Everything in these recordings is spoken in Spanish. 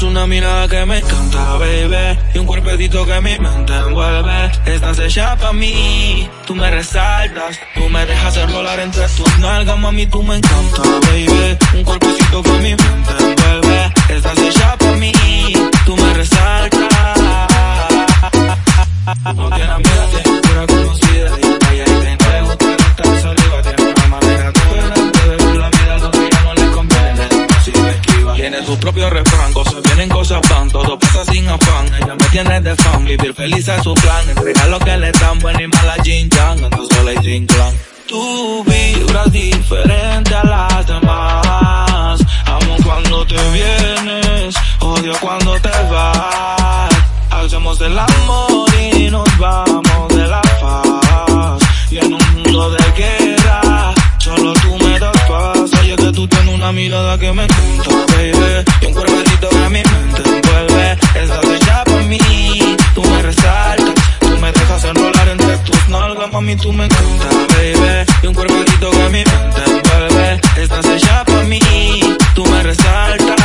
una mirada que me encanta, baby. Y un cuerpecito que mi mente envuelve. Estás hecha pa' mí, tú me resaltas. Tú me dejas enrolar entre tus nalgas, mami, tú me encanta, baby. Un cuerpecito que mi mente envuelve. Estás hecha Tiene su propio refrán, cosas vienen, cosas van. Todo pasa sin afán. Ella me tiene de fan, vivir feliz es su plan. Entregar lo que le dan, buena y mala Jin Yang. Ando sola y sin clan. Tú vibras diferente a las mirada que me encanta, baby. Y un cuerpecito que mi mente envuelve. Estás hecha por mí, tú me resaltas. Tú me dejas enrolar entre tus nalgas, mami, tú me encanta, baby. Y un cuerpecito que mi mente envuelve. Estás hecha por mí, tú me resaltas.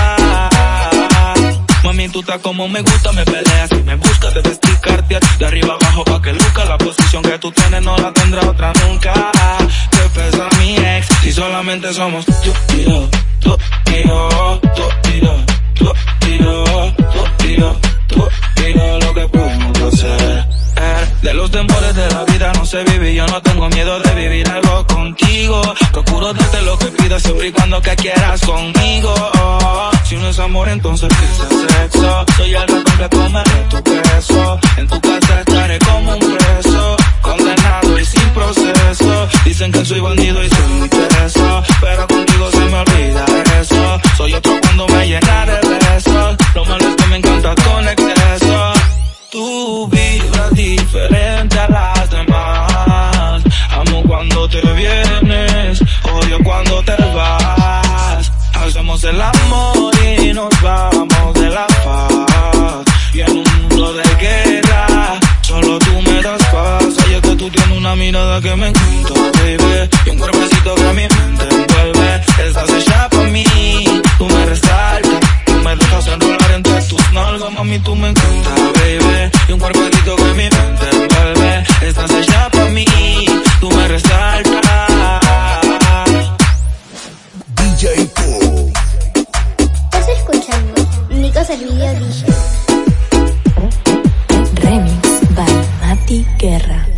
Mami, tú estás como me gusta, me peleas y me buscas, debes explicarte de arriba abajo pa' que luca la posición que tú tienes no la tendrá otra nunca. Solamente somos tú y yo, tú y yo, tú y yo, tú y yo, tú y yo, tú y yo, lo que podemos hacer. De los temores de la vida no se vive yo no tengo miedo de vivir algo contigo. Procuro darte lo que pidas siempre y cuando que quieras conmigo. Si no es amor, entonces ¿qué es sexo? Soy el ratón que comeré tu soy bandido y soy muy que me encanta, baby. Y un cuerpecito que a mi mente envuelve. Estás hecha para mí, tú me resaltas. Tú me dejas enrolar entre tus nalgas, mami, tú me encanta, baby. Y un cuerpecito que a mi mente envuelve. Estás hecha para mí, tú me resaltas. DJ Estás escuchando Nicos el DJ. Remix by Mati Guerra.